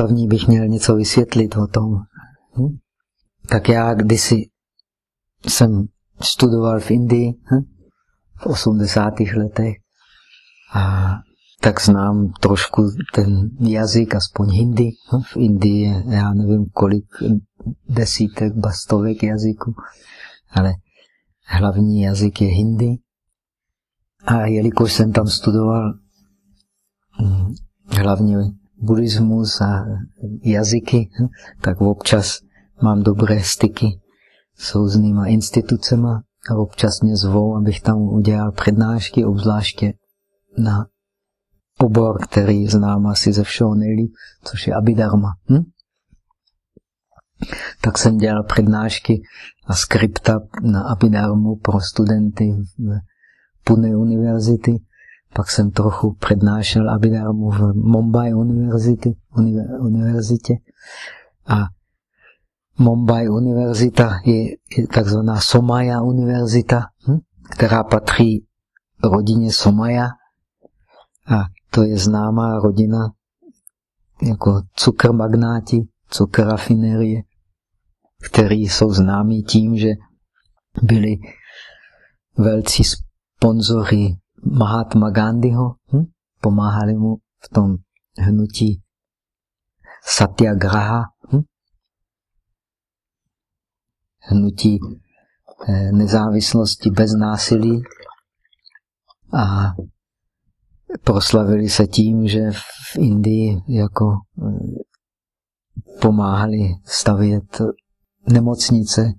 první bych měl něco vysvětlit o tom. Hm? Tak já kdysi jsem studoval v Indii hm? v 80. letech a tak znám trošku ten jazyk, aspoň hindi. Hm? V Indii je, já nevím, kolik desítek, bastovek jazyků, ale hlavní jazyk je hindi. A jelikož jsem tam studoval hm, hlavně buddhismus a jazyky, tak občas mám dobré styky s různýma institucema a občas mě zvou, abych tam udělal přednášky, obzvláště na obor, který znám asi ze všeho nejlíp, což je Abhidharma. Hm? Tak jsem dělal přednášky a skripta na Abhidharmu pro studenty v Pune univerzity. Pak jsem trochu přednášel Abhidharmu v Mumbai univerzity, univerzitě. A Mumbai univerzita je, je takzvaná Somaya univerzita, hm? která patří rodině Somaya. A to je známá rodina jako cukrmagnáti, cukrafinerie, který jsou známí tím, že byli velcí sponzory Mahatma Gandhiho, hm? pomáhali mu v tom hnutí Satyagraha, hm? hnutí eh, nezávislosti bez násilí a proslavili se tím, že v Indii jako eh, pomáhali stavět nemocnice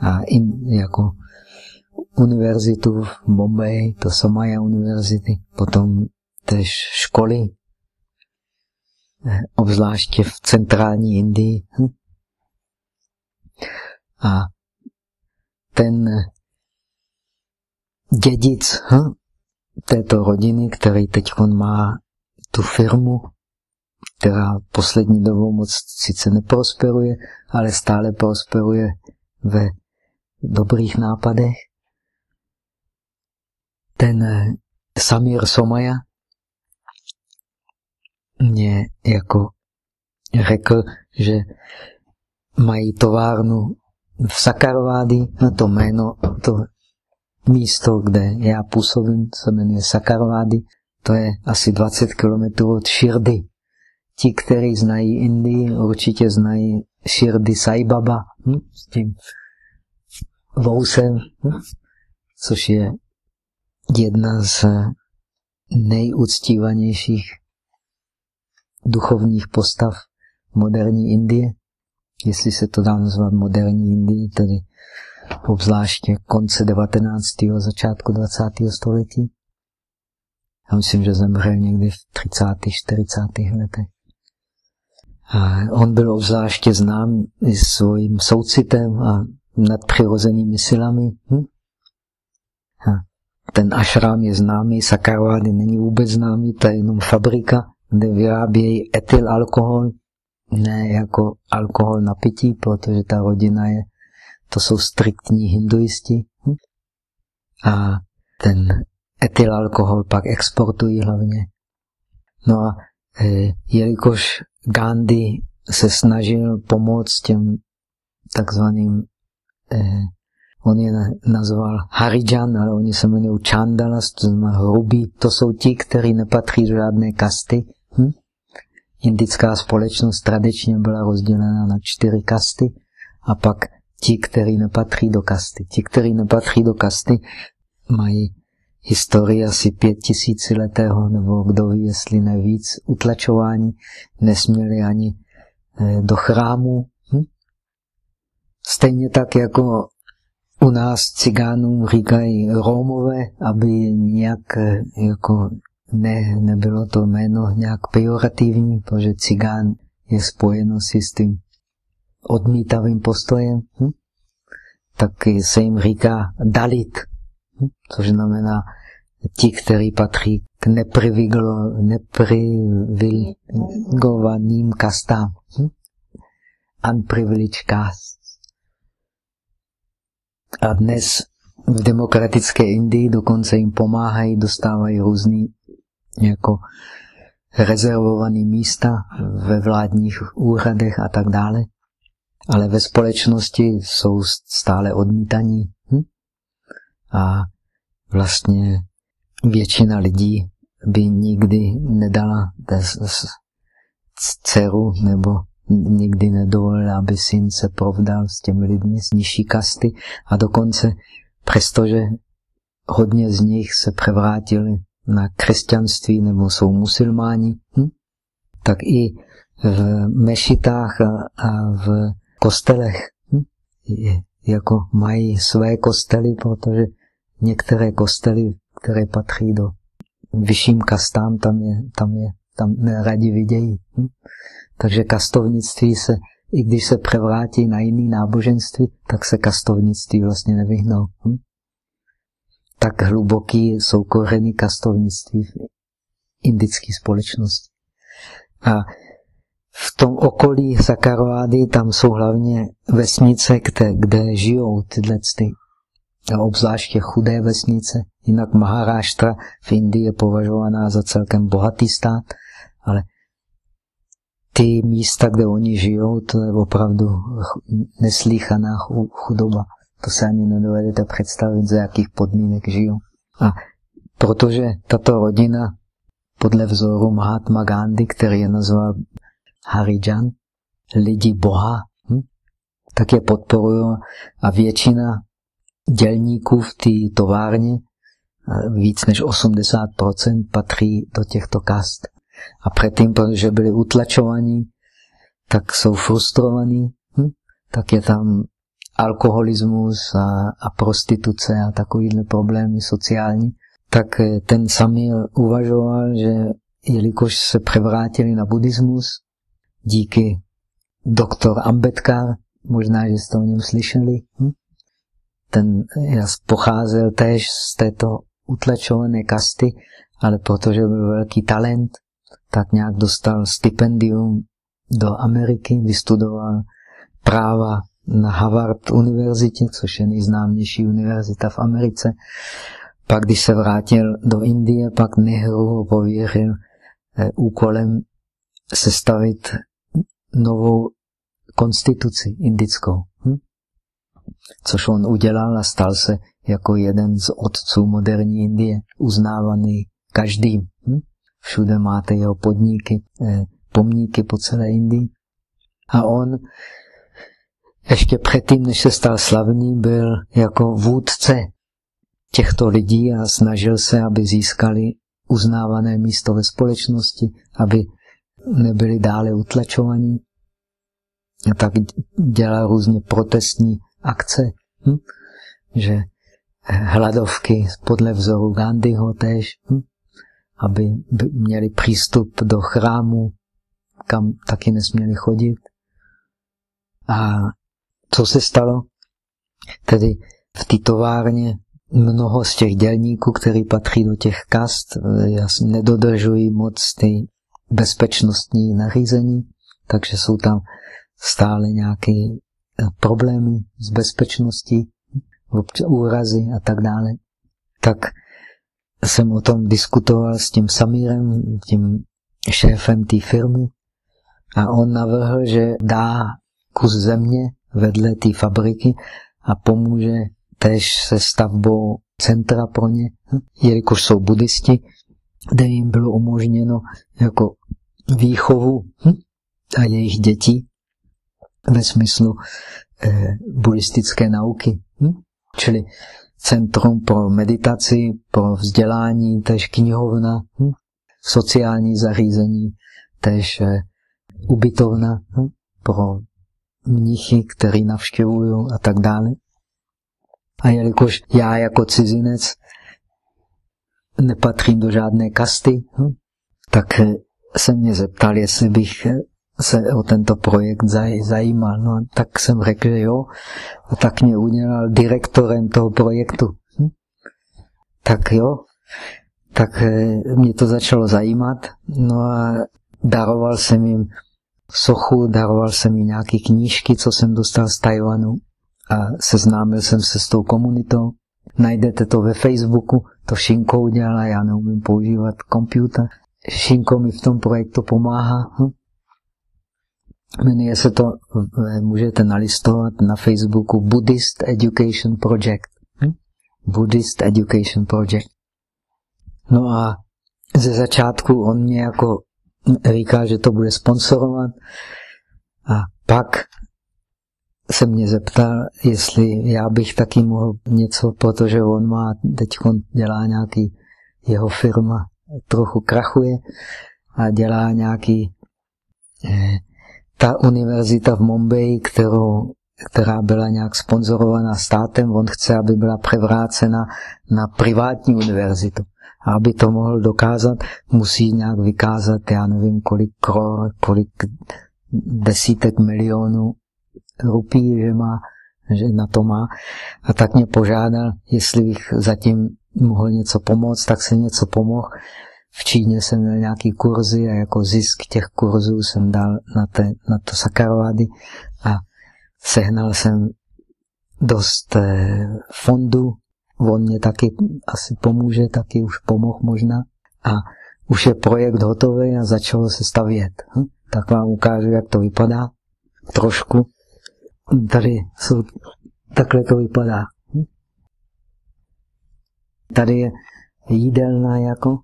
a in, jako univerzitu v Bombay, to Somaya univerzity, potom tež školy, eh, obzvláště v centrální Indii. A ten dědic hm? této rodiny, který teď má tu firmu, která poslední dobou moc sice neprosperuje, ale stále prosperuje ve dobrých nápadech. Ten eh, Samir Somaya mě jako řekl, že mají továrnu v Sakarovády, no to jméno, to místo, kde já působím, se jmenuje Sakarovády, to je asi 20 km od Širdy. Ti, kteří znají Indii, určitě znají Shirdi Sai Baba hm? s tím vousem, hm? což je jedna z nejúctívanějších duchovních postav moderní Indie, jestli se to dá nazvat moderní Indie, tedy obzvláště konce 19. a začátku 20. století. Já myslím, že zemřel někdy v 30. 40. letech. A on byl obzvláště znám i svým soucitem a nadpřirozenými silami. Hm? Ten ašrám je známý, Sakarvády není vůbec známý, to je jenom fabrika, kde vyrábějí etyl alkohol, ne jako alkohol na pití, protože ta rodina je, to jsou striktní hinduisti. A ten etyl alkohol pak exportují hlavně. No a e, jelikož Gandhi se snažil pomoct těm takzvaným, eh, on je nazval Harijan, ale oni se jmenují Chandalas, to znamená hrubí. To jsou ti, kteří nepatří do žádné kasty. Hm? Indická společnost tradičně byla rozdělena na čtyři kasty a pak ti, kteří nepatří do kasty. Ti, kteří nepatří do kasty, mají historii asi pět tisíciletého, nebo kdo ví, jestli nevíc, utlačování, nesměli ani eh, do chrámu. Hm? Stejně tak jako u nás cigánům říkají Rómové, aby nějak eh, jako ne, nebylo to jméno nějak pejorativní, protože cigán je spojeno si s tím odmítavým postojem, hm? tak se jim říká Dalit což znamená ti, kteří patří k neprivilegovaným kastám. Hm? Unprivileged castes. A dnes v demokratické Indii dokonce jim pomáhají, dostávají různý jako rezervované místa ve vládních úřadech a tak dále. Ale ve společnosti jsou stále odmítaní. Hm? A vlastně většina lidí by nikdy nedala dceru nebo nikdy nedovolila, aby syn se provdal s těmi lidmi z nižší kasty a dokonce přestože hodně z nich se převrátili na křesťanství nebo jsou musulmáni, hm? tak i v mešitách a, a v kostelech hm? jako mají své kostely, protože některé kostely, které patří do vyšším kastám, tam je, tam je, tam neradi vidějí. Hm? Takže kastovnictví se, i když se převrátí na jiný náboženství, tak se kastovnictví vlastně nevyhnou. Hm? Tak hluboký jsou kořeny kastovnictví v indické společnosti. A v tom okolí Sakarovády tam jsou hlavně vesnice, kde, kde žijou tyhle ty, obzvláště chudé vesnice. Jinak Maharáštra v Indii je považovaná za celkem bohatý stát, ale ty místa, kde oni žijou, to je opravdu neslíchaná chudoba. To se ani nedovedete představit, za jakých podmínek žijou. A protože tato rodina podle vzoru Mahatma Gandhi, který je nazval Harijan, lidi Boha, hm? tak je podporují a většina dělníků v té továrně, víc než 80% patří do těchto kast. A předtím, protože byli utlačovaní, tak jsou frustrovaní, hm? tak je tam alkoholismus a, a prostituce a takovýhle problémy sociální, tak eh, ten Samir uvažoval, že jelikož se převrátili na buddhismus, díky doktor Ambedkar, možná, že jste o něm slyšeli, hm? ten já pocházel též z této utlačované kasty, ale protože byl velký talent, tak nějak dostal stipendium do Ameriky, vystudoval práva na Harvard univerzitě, což je nejznámější univerzita v Americe. Pak, když se vrátil do Indie, pak Nehru ho pověřil eh, úkolem sestavit novou konstituci indickou. Hm? Což on udělal a stal se jako jeden z otců moderní Indie, uznávaný každým. Všude máte jeho podniky, eh, pomníky po celé Indii. A on ještě předtím, než se stal slavný, byl jako vůdce těchto lidí a snažil se, aby získali uznávané místo ve společnosti, aby nebyli dále utlačovaní. A tak dělal různě protestní akce, hm? že hladovky podle vzoru Gandhiho též, hm? Aby měli přístup do chrámu, kam taky nesměli chodit. A co se stalo? Tedy v té továrně mnoho z těch dělníků, který patří do těch kast, eh, nedodržují moc ty bezpečnostní nařízení, takže jsou tam stále nějaké eh, problémy s bezpečností, úrazy a tak dále. Tak jsem o tom diskutoval s tím Samírem, tím šéfem té firmy a on navrhl, že dá kus země vedle té fabriky a pomůže tež se stavbou centra pro ně, jelikož jsou buddhisti, kde jim bylo umožněno jako výchovu hm, a jejich dětí ve smyslu eh, buddhistické nauky. Hm? Čili centrum pro meditaci, pro vzdělání, tež knihovna, hm? sociální zařízení, tež eh, ubytovna hm? pro mnichy, který navštěvují a tak dále. A jelikož já jako cizinec nepatřím do žádné kasty, hm, tak eh, se mě zeptal, jestli bych eh, se o tento projekt zajímal. No, tak jsem řekl, že jo. A tak mě udělal direktorem toho projektu. Hm? Tak jo. Tak eh, mě to začalo zajímat. No a daroval jsem jim sochu, daroval jsem jí nějaké knížky, co jsem dostal z Tajvanu a seznámil jsem se s tou komunitou. Najdete to ve Facebooku, to Šinko udělala, já neumím používat počítač. Šinko mi v tom projektu pomáhá. Hm? Jmenuje se to, můžete nalistovat na Facebooku Buddhist Education Project. Hm? Buddhist Education Project. No a ze začátku on mě jako říká, že to bude sponsorovat a pak se mě zeptal, jestli já bych taky mohl něco, protože on má, teď on dělá nějaký, jeho firma trochu krachuje a dělá nějaký eh, ta univerzita v Mumbai, kterou, která byla nějak sponzorovaná státem, on chce, aby byla převrácena na privátní univerzitu. A aby to mohl dokázat, musí nějak vykázat, já nevím, kolik kror, kolik desítek milionů rupí, že, má, že na to má. A tak mě požádal, jestli bych zatím mohl něco pomoct, tak se něco pomohl. V Číně jsem měl nějaký kurzy a jako zisk těch kurzů jsem dal na, te, na to sakarovády a sehnal jsem dost eh, fondů. On mě taky asi pomůže, taky už pomohl možná. A už je projekt hotový a začalo se stavět. Hm? Tak vám ukážu, jak to vypadá. Trošku. Tady jsou, takhle to vypadá. Hm? Tady je jídelná jako.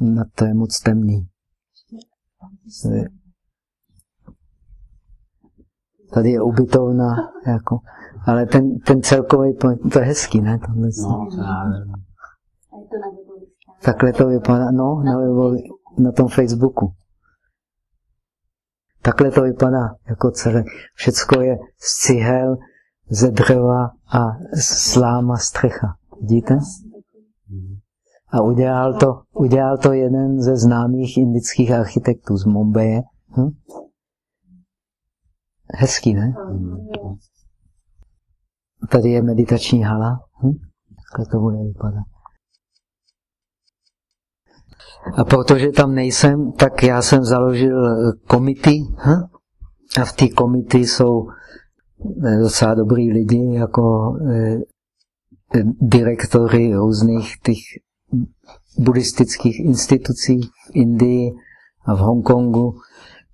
Na to je moc temný. Tady je ubytovna, jako, ale ten, ten celkový to je hezký, ne? Tohle no, Takhle to vypadá, no, na, webový, na tom Facebooku. Takhle to vypadá jako celé. Všecko je z cihel, ze dřeva a sláma střecha. Vidíte? A udělal to, udělal to jeden ze známých indických architektů z Mumbai. Hm? Hezký, ne? Tady je meditační hala. Hm? Takhle to bude vypadat. A protože tam nejsem, tak já jsem založil eh, komity. Hm? A v té komity jsou eh, docela dobrý lidi, jako eh, direktory různých těch buddhistických institucí v Indii a v Hongkongu.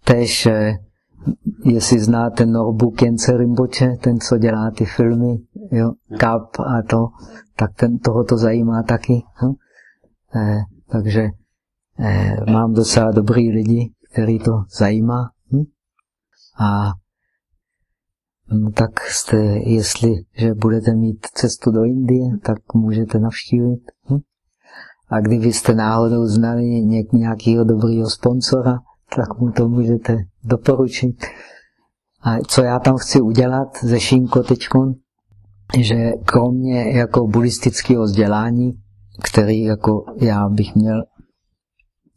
Tež, jestli znáte Norbu Kence Rinpoche, ten, co dělá ty filmy, jo, Kap a to, tak ten, toho to zajímá taky. Hm? Eh, takže eh, mám docela dobrý lidi, který to zajímá. Hm? A no, tak jste, jestli že budete mít cestu do Indie, tak můžete navštívit. A kdybyste náhodou znali nějakého dobrého sponsora, tak mu to můžete doporučit. A co já tam chci udělat ze Šinko teďkon, že kromě jako buddhistického vzdělání, který jako já bych měl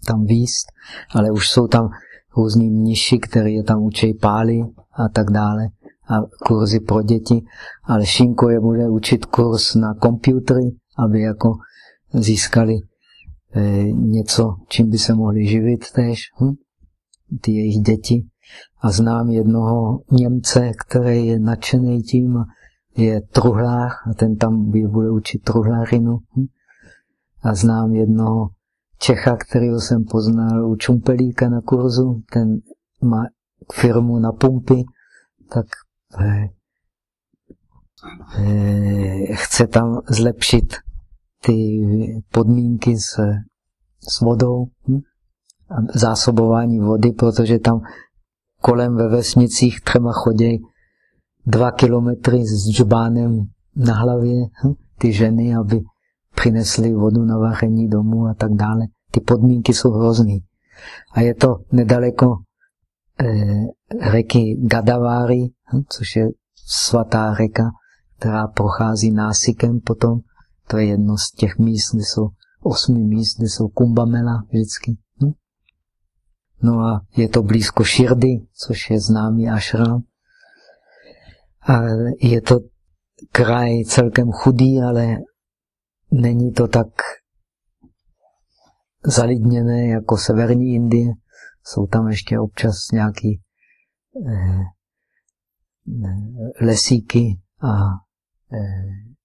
tam výst, ale už jsou tam různý mniši, který je tam učí pály a tak dále a kurzy pro děti, ale Šinko je bude učit kurz na komputery, aby jako získali eh, něco, čím by se mohli živit tež, hm? ty jejich děti. A znám jednoho Němce, který je nadšený tím, je truhlách a ten tam bude učit truhlárinu. Hm? A znám jednoho Čecha, kterého jsem poznal u Čumpelíka na kurzu, ten má firmu na pumpy, tak eh, eh, chce tam zlepšit ty podmínky s, s vodou, hm? zásobování vody, protože tam kolem ve vesnicích třeba chodí dva kilometry s džbánem na hlavě hm? ty ženy, aby přinesli vodu na vaření domů a tak dále. Ty podmínky jsou hrozný. A je to nedaleko eh, řeky Gadaváry, hm? což je svatá řeka, která prochází násikem potom. To je jedno z těch míst, kde jsou osmi míst, kde jsou kumbamela vždycky. Hm? No a je to blízko Širdy, což je známý ashram. A je to kraj celkem chudý, ale není to tak zalidněné jako severní Indie. Jsou tam ještě občas nějaký eh, lesíky a, eh,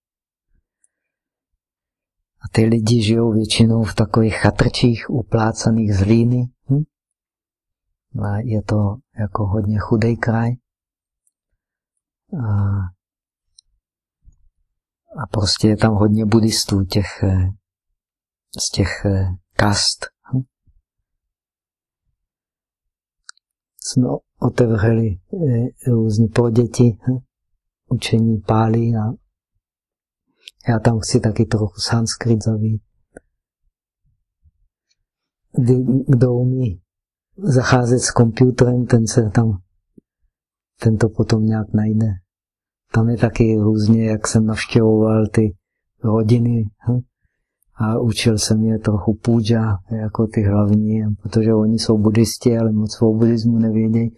A ty lidi žijou většinou v takových chatrčích uplácaných z líny. Hm? A je to jako hodně chudej kraj. A, a prostě je tam hodně buddhistů těch, eh, z těch eh, kast. Hm? Jsme otevřeli eh, různě pro děti hm? učení pálí a já tam chci taky trochu sanskrit zavít. Kdo umí zacházet s počítačem, ten se tam, ten to potom nějak najde. Tam je taky různě, jak jsem navštěvoval ty rodiny hm? a učil jsem je trochu půjča, jako ty hlavní, protože oni jsou buddhisti, ale moc o buddhismu nevědějí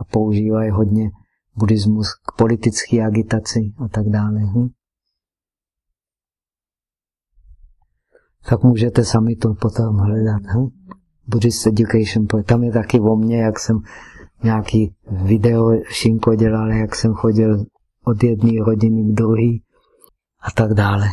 a používají hodně buddhismus k politické agitaci a tak dále. Hm? Tak můžete sami to potom hledat. Hm? Buddhist Education Tam je taky o mně, jak jsem nějaký video šinko dělal, jak jsem chodil od jedné rodiny k druhé a tak dále.